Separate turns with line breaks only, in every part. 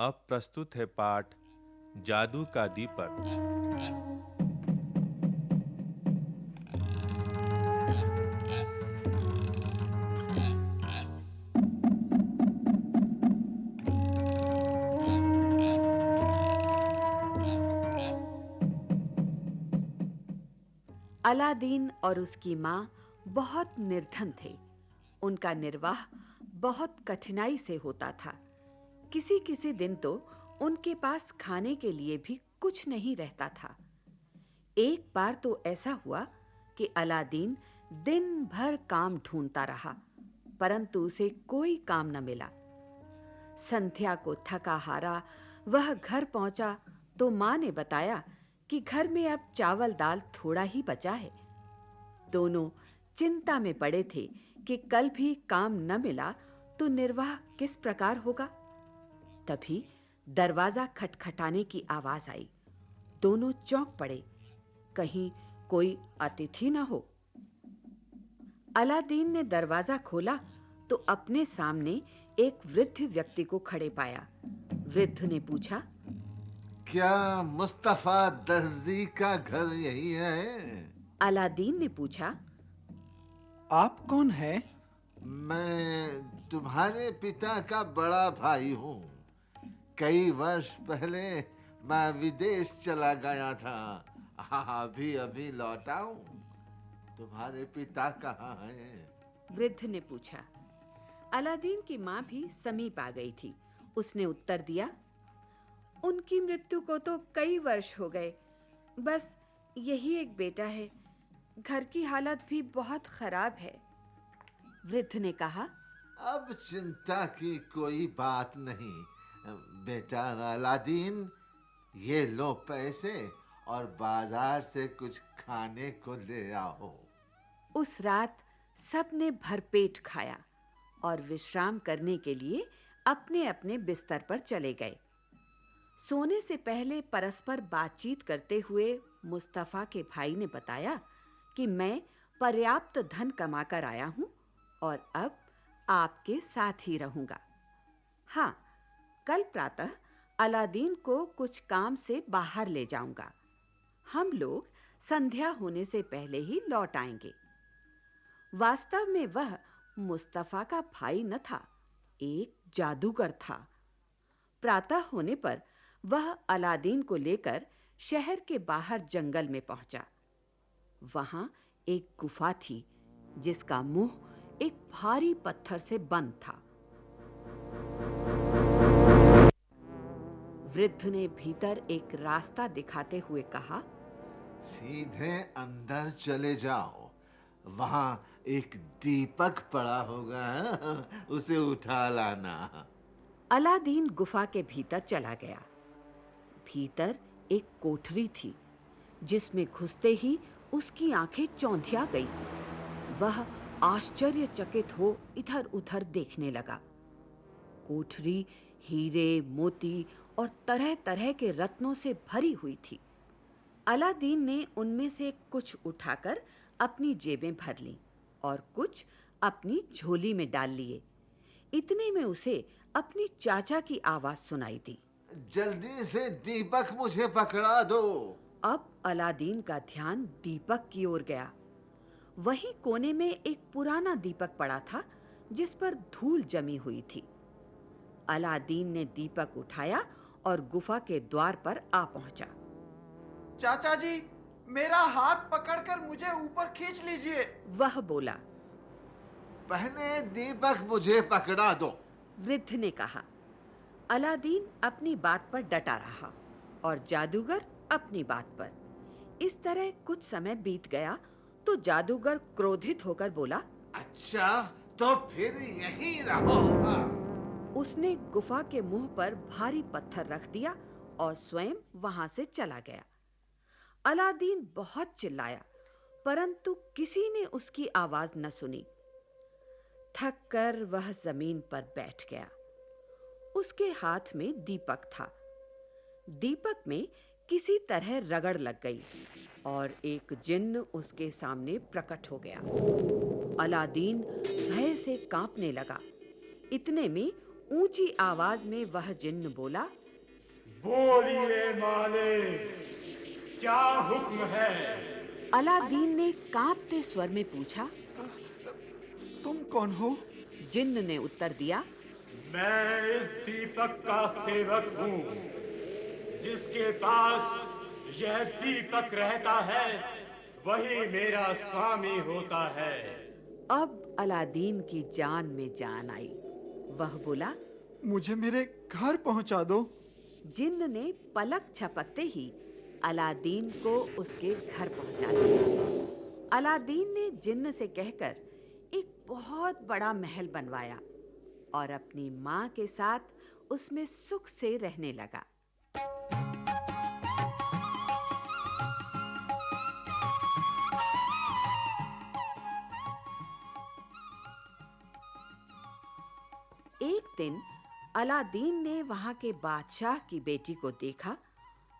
अब प्रस्तुत है पाठ जादू का दीपक।
अलादीन और उसकी माँ बहुत निर्धन थे। उनका निर्वाह बहुत कठिनाई से होता था। किसी किसी दिन तो उनके पास खाने के लिए भी कुछ नहीं रहता था। एक बार तो ऐसा हुआ कि अलादीन दिन भर काम ढूंढता रहा, परंतु उसे कोई काम न मिला। संध्या को थका हारा वह घर पहुँचा तो माँ ने बताया कि घर में अब चावल दाल थोड़ा ही बचा है। दोनों चिंता में पड़े थे कि कल भी काम न मिला तो निर्वाह किस प्रकार होगा? तभी दरवाज़ा खटखटाने की आवाज़ आई। दोनों चौंक पड़े। कहीं कोई अतिथि न हो। अलादीन ने दरवाज़ा खोला तो अपने सामने एक वृद्ध व्यक्ति को खड़े पाया। वृद्ध ने पूछा
क्या मुस्तफ़ा दर्जी का घर यही है?
अलादीन ने पूछा
आप कौन है?
मैं तुम्हारे पिता का बड़ा भाई हूँ। कई वर्ष पहले मैं विदेश चला गया था। अभी अभी लौटा हूँ। तुम्हारे पिता कहाँ हैं?
वृद्ध ने पूछा। अलादीन की माँ भी समीप आ गई थी। उसने उत्तर दिया उनकी मृत्यु को तो कई वर्ष हो गए। बस यही एक बेटा है। घर की हालत भी बहुत खराब है। वृद्ध ने कहा
अब चिंता की कोई बात नहीं। बेटा अलादीन, ये लो पैसे और बाज़ार से कुछ खाने को ले आओ।
उस रात सबने भरपेट खाया और विश्राम करने के लिए अपने-अपने बिस्तर पर चले गए। सोने से पहले परस्पर बातचीत करते हुए मुस्तफ़ा के भाई ने बताया कि मैं पर्याप्त धन कमाकर आया हूँ और अब आपके साथ ही रहूँगा। हाँ कल प्रातः अलादीन को कुछ काम से बाहर ले जाऊँगा। हम लोग संध्या होने से पहले ही लौट आएँगे। वास्तव में वह मुस्तफ़ा का भाई न था, एक जादूगर था। प्रातः होने पर वह अलादीन को लेकर शहर के बाहर जंगल में पहुँचा। वहाँ एक गुफा थी, जिसका मुँह एक भारी पत्थर से बंद था। वृद्ध ने भीतर एक रास्ता दिखाते हुए कहा
सीधे अंदर चले जाओ। वहाँ एक दीपक पड़ा होगा उसे उठा लाना।
अलादीन गुफा के भीतर चला गया। भीतर एक कोठरी थी जिसमें घुसते ही उसकी आँखें चौंधिया गई। वह आश्चर्यचकित हो इधर-उधर देखने लगा। कोठरी हीरे मोती और तरह-तरह के रत्नों से भरी हुई थी। अलादीन ने उनमें से कुछ उठाकर अपनी जेबें भर लीं और कुछ अपनी झोली में डाल लिए। इतने में उसे अपनी चाचा की आवाज़ सुनाई दी।
जल्दी से दीपक मुझे पकड़ा दो।
अब अलादीन का ध्यान दीपक की ओर गया। वहीं कोने में एक पुराना दीपक पड़ा था जिस पर धूल जमी हुई थी। अलादीन ने दीपक उठाया और गुफा के द्वार पर आ पहुँचा।
चाचा जी मेरा हाथ पकड़कर मुझे ऊपर खींच लीजिए।
वह बोला
पहले दीपक मुझे पकड़ा दो।
वृद्ध ने कहा अलादीन अपनी बात पर डटा रहा और जादूगर अपनी बात पर। इस तरह कुछ समय बीत गया तो जादूगर क्रोधित होकर बोला
अच्छा तो फिर यहीं रहो।
उसने गुफा के मुँह पर भारी पत्थर रख दिया और स्वयं वहाँ से चला गया। अलादीन बहुत चिल्लाया, परंतु किसी ने उसकी आवाज़ न सुनी। थक कर वह ज़मीन पर बैठ गया। उसके हाथ में दीपक था। दीपक में किसी तरह रगड़ लग गई और एक जिन्न उसके सामने प्रकट हो गया। अलादीन भय से कांपने लगा। इतने में ऊँची आवाज़ में वह जिन्न बोला
बोलिए मालिक क्या हुक्म है?
अलादीन ने कांपते स्वर में पूछा
तुम कौन हो?
जिन्न ने उत्तर दिया
मैं इस दीपक का सेवक हूँ जिसके पास यह दीपक रहता है वही मेरा स्वामी होता है।
अब अलादीन की जान में जान आई। वह बोला
मुझे मेरे घर पहुँचा दो।
जिन्न ने पलक झपकते ही अलादीन को उसके घर पहुँचा दिया। अलादीन ने जिन्न से कहकर एक बहुत बड़ा महल बनवाया और अपनी माँ के साथ उसमें सुख से रहने लगा। दिन अलादीन ने वहाँ के बादशाह की बेटी को देखा,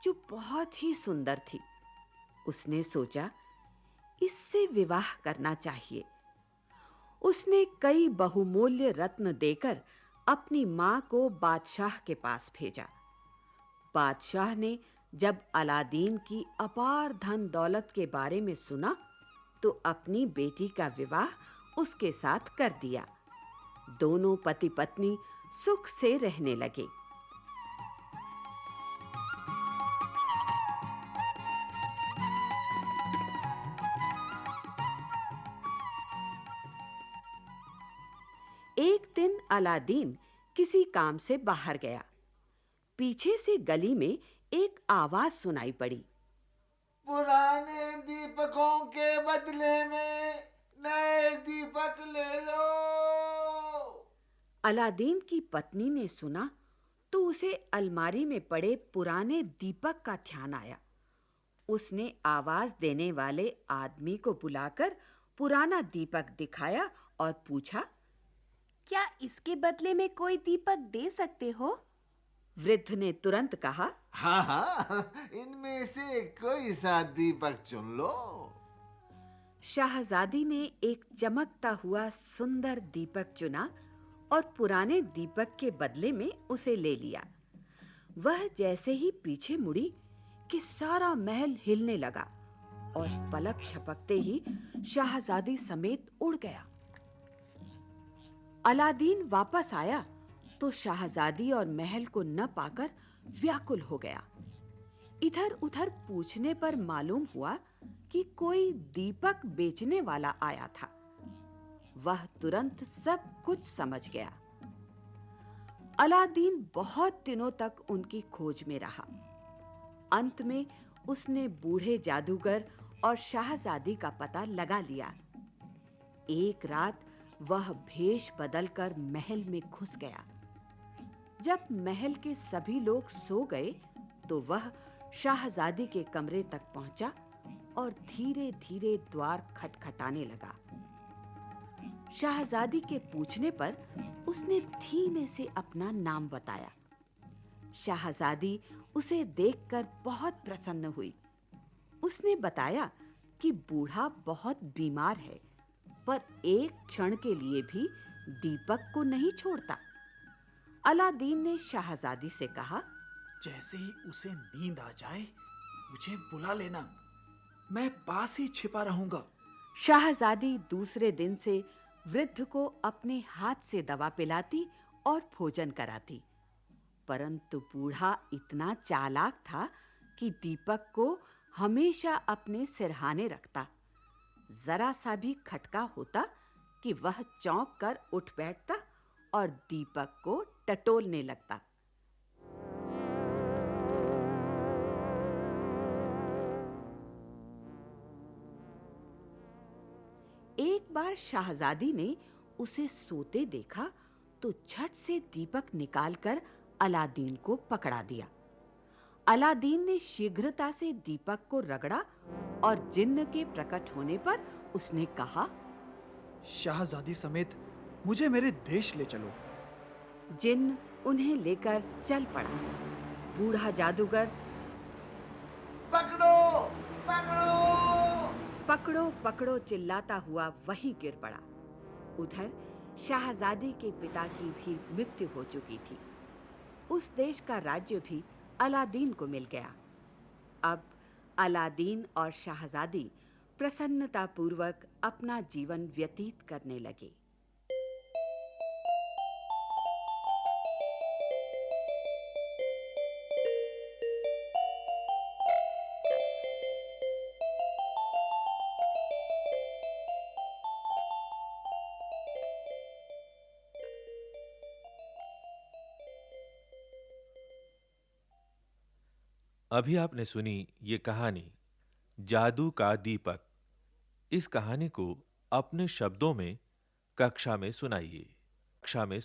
जो बहुत ही सुंदर थी। उसने सोचा, इससे विवाह करना चाहिए। उसने कई बहुमूल्य रत्न देकर अपनी माँ को बादशाह के पास भेजा। बादशाह ने जब अलादीन की अपार धन दौलत के बारे में सुना तो अपनी बेटी का विवाह उसके साथ कर दिया। दोनों पति पत्नी सुख से रहने लगे। एक दिन अलादीन किसी काम से बाहर गया। पीछे से गली में एक आवाज़ सुनाई पड़ी।
पुराने दीपकों के बदले में नए दीपक ले लो।
अलादीन की पत्नी ने सुना तो उसे अलमारी में पड़े पुराने दीपक का ध्यान आया। उसने आवाज़ देने वाले आदमी को बुलाकर पुराना दीपक दिखाया और पूछा
क्या इसके बदले में कोई दीपक दे सकते हो?
वृद्ध ने तुरंत कहा
हाँ हाँ इनमें से कोई सा दीपक चुन लो।
शाहजादी ने एक चमकता हुआ सुंदर दीपक चुना और पुराने दीपक के बदले में उसे ले लिया। वह जैसे ही पीछे मुड़ी कि सारा महल हिलने लगा और पलक झपकते ही शाहजादी समेत उड़ गया। अलादीन वापस आया तो शाहजादी और महल को न पाकर व्याकुल हो गया। इधर-उधर पूछने पर मालूम हुआ कि कोई दीपक बेचने वाला आया था। वह तुरंत सब कुछ समझ गया। अलादीन बहुत दिनों तक उनकी खोज में रहा। अंत में उसने बूढ़े जादूगर और शाहजादी का पता लगा लिया। एक रात वह भेष बदलकर महल में घुस गया। जब महल के सभी लोग सो गए तो वह शाहजादी के कमरे तक पहुँचा और धीरे-धीरे द्वार खटखटाने लगा। शाहजादी के पूछने पर उसने धीमे से अपना नाम बताया। शाहजादी उसे देखकर बहुत प्रसन्न हुई। उसने बताया कि बूढ़ा बहुत बीमार है, पर एक क्षण के लिए भी दीपक को नहीं छोड़ता। अलादीन ने शाहजादी से कहा,
जैसे ही उसे नींद आ जाए, मुझे बुला लेना। मैं पास ही छिपा रहूँगा।
शाहजादी दूसरे दिन से वृद्ध को अपने हाथ से दवा पिलाती और भोजन कराती। परंतु बूढ़ा इतना चालाक था कि दीपक को हमेशा अपने सिरहाने रखता। जरा सा भी खटका होता कि वह चौंक कर उठ बैठता और दीपक को टटोलने लगता। एक बार शाहजादी ने उसे सोते देखा तो झट से दीपक निकालकर अलादीन को पकड़ा दिया। अलादीन ने शीघ्रता से दीपक को रगड़ा और जिन्न के प्रकट होने पर उसने कहा
शाहजादी समेत मुझे मेरे देश ले चलो।
जिन्न उन्हें लेकर चल पड़ा। बूढ़ा जादूगर
पकड़ो पकड़ो।
पकड़ो पकड़ो चिल्लाता हुआ वहीं गिर पड़ा। उधर शाहजादी के पिता की भी मृत्यु हो चुकी थी। उस देश का राज्य भी अलादीन को मिल गया। अब अलादीन और शाहजादी प्रसन्नता पूर्वक अपना जीवन व्यतीत करने लगे।
अभी आपने सुनी ये कहानी, जादू का दीपक। इस कहानी को अपने शब्दों में कक्षा में सुनाइए। कक्षा में